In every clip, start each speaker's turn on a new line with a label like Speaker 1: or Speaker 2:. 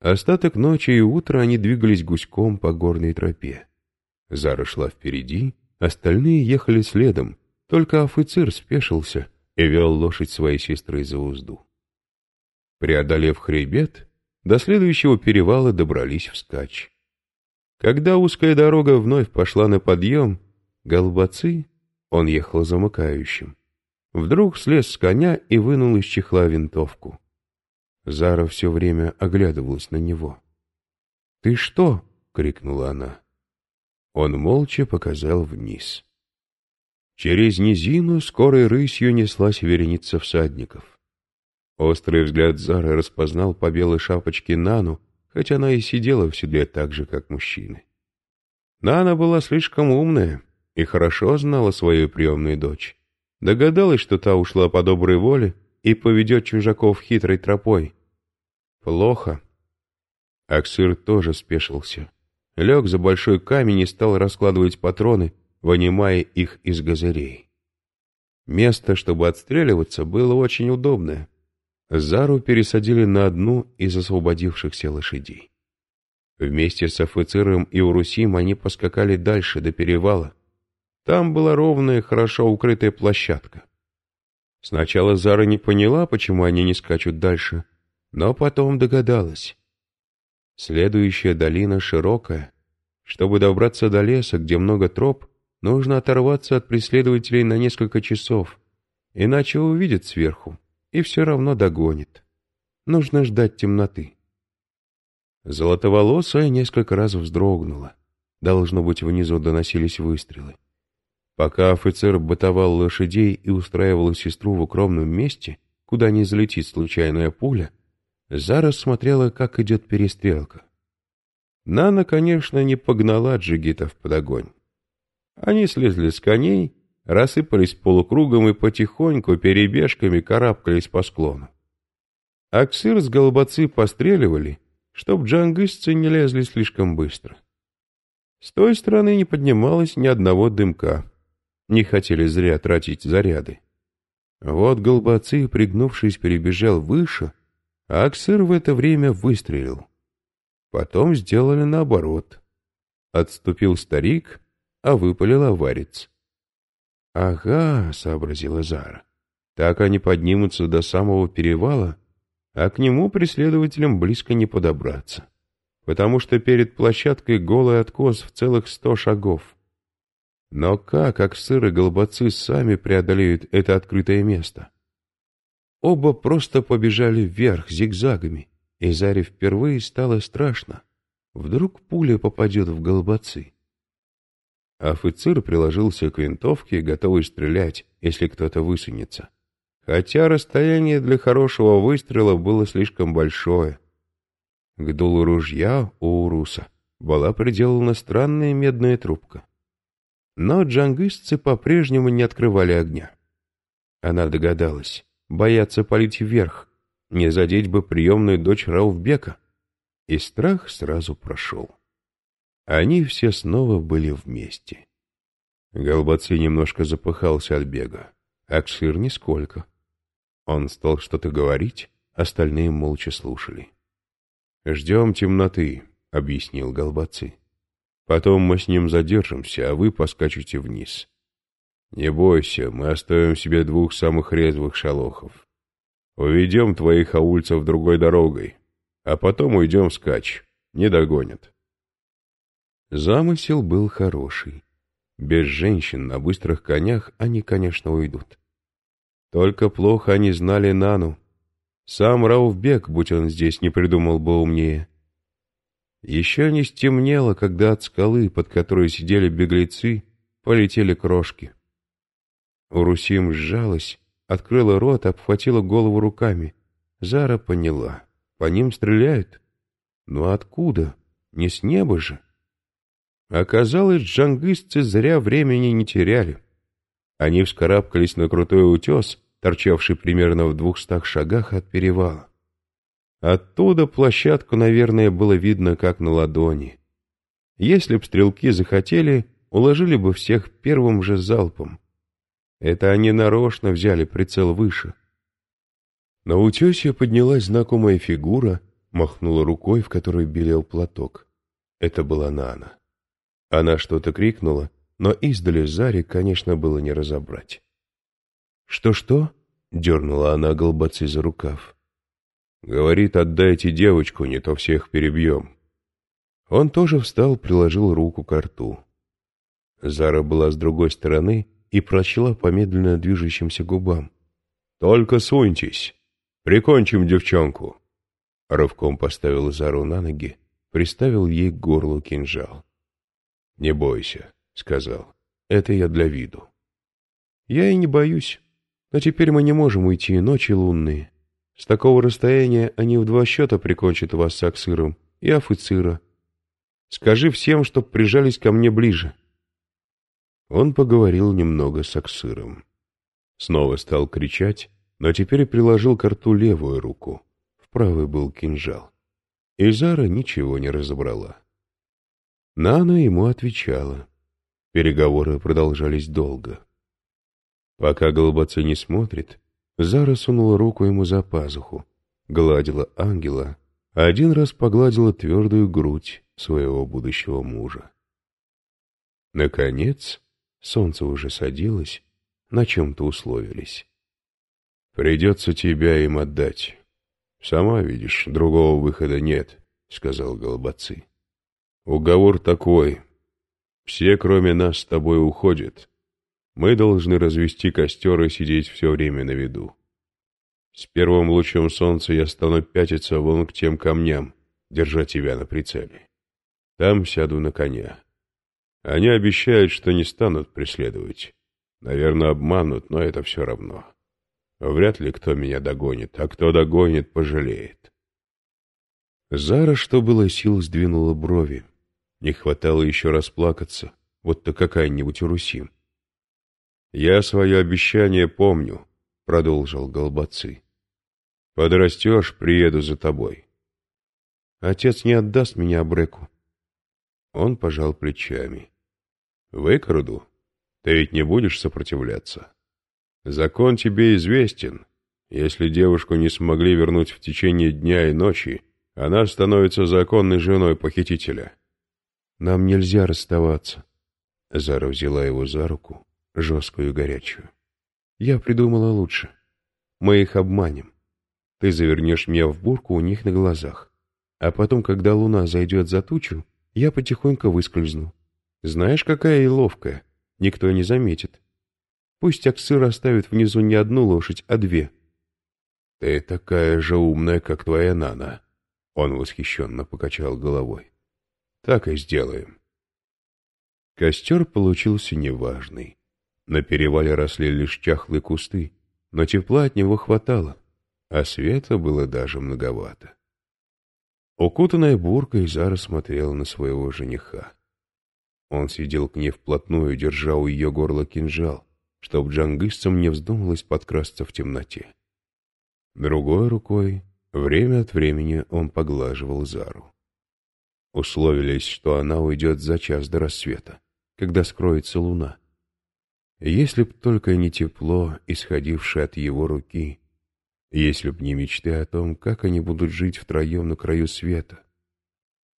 Speaker 1: Остаток ночи и утра они двигались гуськом по горной тропе. Зара шла впереди, остальные ехали следом, только офицер спешился и вел лошадь своей сестры за узду. Преодолев хребет, до следующего перевала добрались вскачь. Когда узкая дорога вновь пошла на подъем, Голбацы, он ехал замыкающим, вдруг слез с коня и вынул из чехла винтовку. Зара все время оглядывалась на него. «Ты что?» — крикнула она. Он молча показал вниз. Через низину скорой рысью неслась вереница всадников. Острый взгляд Зары распознал по белой шапочке Нану, хоть она и сидела в седле так же, как мужчины. Нана была слишком умная и хорошо знала свою приемную дочь. Догадалась, что та ушла по доброй воле и поведет чужаков хитрой тропой. Плохо. Аксир тоже спешился. Лег за большой камень и стал раскладывать патроны, вынимая их из газырей. Место, чтобы отстреливаться, было очень удобное. Зару пересадили на одну из освободившихся лошадей. Вместе с офицером и Урусим они поскакали дальше, до перевала. Там была ровная, хорошо укрытая площадка. Сначала Зара не поняла, почему они не скачут дальше, но потом догадалась. Следующая долина широкая. Чтобы добраться до леса, где много троп, нужно оторваться от преследователей на несколько часов, иначе увидят сверху и все равно догонит. Нужно ждать темноты. Золотоволосая несколько раз вздрогнула. Должно быть, внизу доносились выстрелы. Пока офицер бытовал лошадей и устраивал сестру в укромном месте, куда не залетит случайная пуля, Зара смотрела, как идет перестрелка. Нана, конечно, не погнала джигитов под огонь. Они слезли с коней рассыпались полукругом и потихоньку перебежками карабкались по склону. Аксир с голубацы постреливали, чтоб джангысцы не лезли слишком быстро. С той стороны не поднималось ни одного дымка. Не хотели зря тратить заряды. Вот голубацы, пригнувшись, перебежал выше, а в это время выстрелил. Потом сделали наоборот. Отступил старик, а выпалил аварец. «Ага», — сообразила Зара, — «так они поднимутся до самого перевала, а к нему преследователям близко не подобраться, потому что перед площадкой голый откос в целых сто шагов. Но как как и голубоцы сами преодолеют это открытое место?» Оба просто побежали вверх зигзагами, и Заре впервые стало страшно. Вдруг пуля попадет в голубоцы. Офицер приложился к винтовке, готовый стрелять, если кто-то высунется. Хотя расстояние для хорошего выстрела было слишком большое. К дулу ружья у Уруса была приделана странная медная трубка. Но джангистцы по-прежнему не открывали огня. Она догадалась, боятся палить вверх, не задеть бы приемную дочь Рауфбека. И страх сразу прошел. Они все снова были вместе. Голбаци немножко запыхался от бега, Акшир нисколько. Он стал что-то говорить, остальные молча слушали. «Ждем темноты», — объяснил Голбаци. «Потом мы с ним задержимся, а вы поскачете вниз. Не бойся, мы оставим себе двух самых резвых шалохов. Уведем твоих аульцев другой дорогой, а потом уйдем скач, не догонят». Замысел был хороший. Без женщин на быстрых конях они, конечно, уйдут. Только плохо они знали Нану. Сам Рауфбек, будь он здесь, не придумал бы умнее. Еще не стемнело, когда от скалы, под которой сидели беглецы, полетели крошки. Урусим сжалась, открыла рот, обхватила голову руками. Зара поняла. По ним стреляют. Но откуда? Не с неба же. Оказалось, джангистцы зря времени не теряли. Они вскарабкались на крутой утес, торчавший примерно в двухстах шагах от перевала. Оттуда площадку, наверное, было видно как на ладони. Если б стрелки захотели, уложили бы всех первым же залпом. Это они нарочно взяли прицел выше. На утесе поднялась знакомая фигура, махнула рукой, в которой белел платок. Это была Нана. Она что-то крикнула, но издали Заре, конечно, было не разобрать. «Что-что?» — дернула она голбацы за рукав. «Говорит, отдайте девочку, не то всех перебьем». Он тоже встал, приложил руку к рту. Зара была с другой стороны и прочла по медленно движущимся губам. «Только суньтесь! Прикончим девчонку!» Рывком поставил Зару на ноги, приставил ей к горлу кинжал. «Не бойся», — сказал. «Это я для виду». «Я и не боюсь. Но теперь мы не можем уйти, ночи лунные. С такого расстояния они в два счета прикончат вас с Аксыром и Афыцира. Скажи всем, чтоб прижались ко мне ближе». Он поговорил немного с Аксыром. Снова стал кричать, но теперь приложил к рту левую руку. В правой был кинжал. И Зара ничего не разобрала. Нана ему отвечала. Переговоры продолжались долго. Пока Голубаца не смотрит, Зара сунула руку ему за пазуху, гладила ангела, а один раз погладила твердую грудь своего будущего мужа. Наконец, солнце уже садилось, на чем-то условились. «Придется тебя им отдать. Сама видишь, другого выхода нет», — сказал Голубацы. «Уговор такой. Все, кроме нас, с тобой уходят. Мы должны развести костер и сидеть все время на виду. С первым лучом солнца я стану пятиться вон к тем камням, держа тебя на прицеле. Там сяду на коня. Они обещают, что не станут преследовать. Наверное, обманут, но это все равно. Вряд ли кто меня догонит, а кто догонит, пожалеет. Зара, что было сил, сдвинула брови. Не хватало еще расплакаться, вот то какая-нибудь Урусим. «Я свое обещание помню», — продолжил Голбацы. «Подрастешь, приеду за тобой». «Отец не отдаст меня Абреку». Он пожал плечами. «Выкраду? Ты ведь не будешь сопротивляться?» Закон тебе известен. Если девушку не смогли вернуть в течение дня и ночи, она становится законной женой похитителя. Нам нельзя расставаться. Зара взяла его за руку, жесткую и горячую. Я придумала лучше. Мы их обманем. Ты завернешь меня в бурку у них на глазах. А потом, когда луна зайдет за тучу, я потихоньку выскользну. Знаешь, какая я ловкая. Никто не заметит. Пусть Аксыр оставит внизу не одну лошадь, а две. — Ты такая же умная, как твоя Нана. Он восхищенно покачал головой. — Так и сделаем. Костер получился неважный. На перевале росли лишь чахлые кусты, но тепла от него хватало, а света было даже многовато. Укутанная буркой, Зара смотрела на своего жениха. Он сидел к ней вплотную, держа у ее горла кинжал чтоб джангистцам не вздумалось подкрасться в темноте. Другой рукой время от времени он поглаживал Зару. Условились, что она уйдет за час до рассвета, когда скроется луна. Если б только не тепло, исходившее от его руки, если б не мечты о том, как они будут жить втроем на краю света.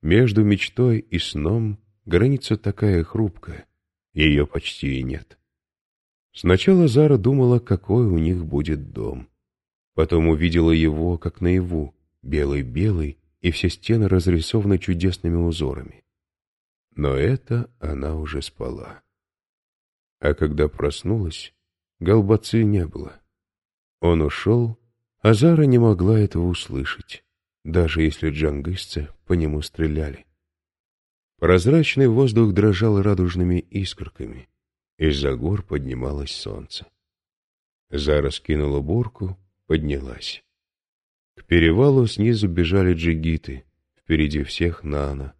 Speaker 1: Между мечтой и сном граница такая хрупкая, ее почти и нет. Сначала Зара думала, какой у них будет дом. Потом увидела его, как наяву, белый-белый, и все стены разрисованы чудесными узорами. Но это она уже спала. А когда проснулась, Голбацы не было. Он ушел, а Зара не могла этого услышать, даже если джангысцы по нему стреляли. Прозрачный воздух дрожал радужными искорками. Из-за гор поднималось солнце. Зара скинула бурку, поднялась. К перевалу снизу бежали джигиты, впереди всех Нана.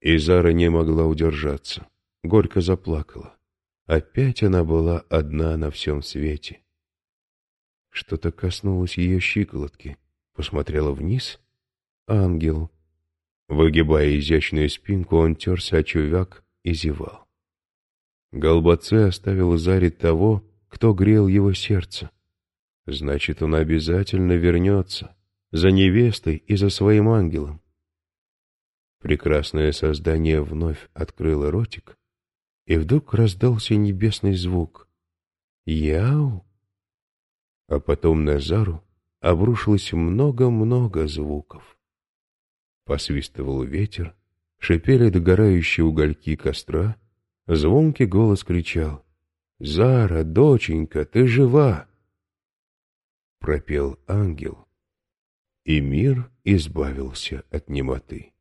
Speaker 1: И Зара не могла удержаться, горько заплакала. Опять она была одна на всем свете. Что-то коснулось ее щиколотки, посмотрела вниз. Ангел. Выгибая изящную спинку, он терся о чувяк и зевал. Голбаце оставил Заре того, кто грел его сердце. Значит, он обязательно вернется. за невестой и за своим ангелом. Прекрасное создание вновь открыло ротик, и вдруг раздался небесный звук. «Яу!» А потом на Зару обрушилось много-много звуков. Посвистывал ветер, шипели догорающие угольки костра, звонкий голос кричал «Зара, доченька, ты жива!» Пропел ангел, и мир избавился от немоты.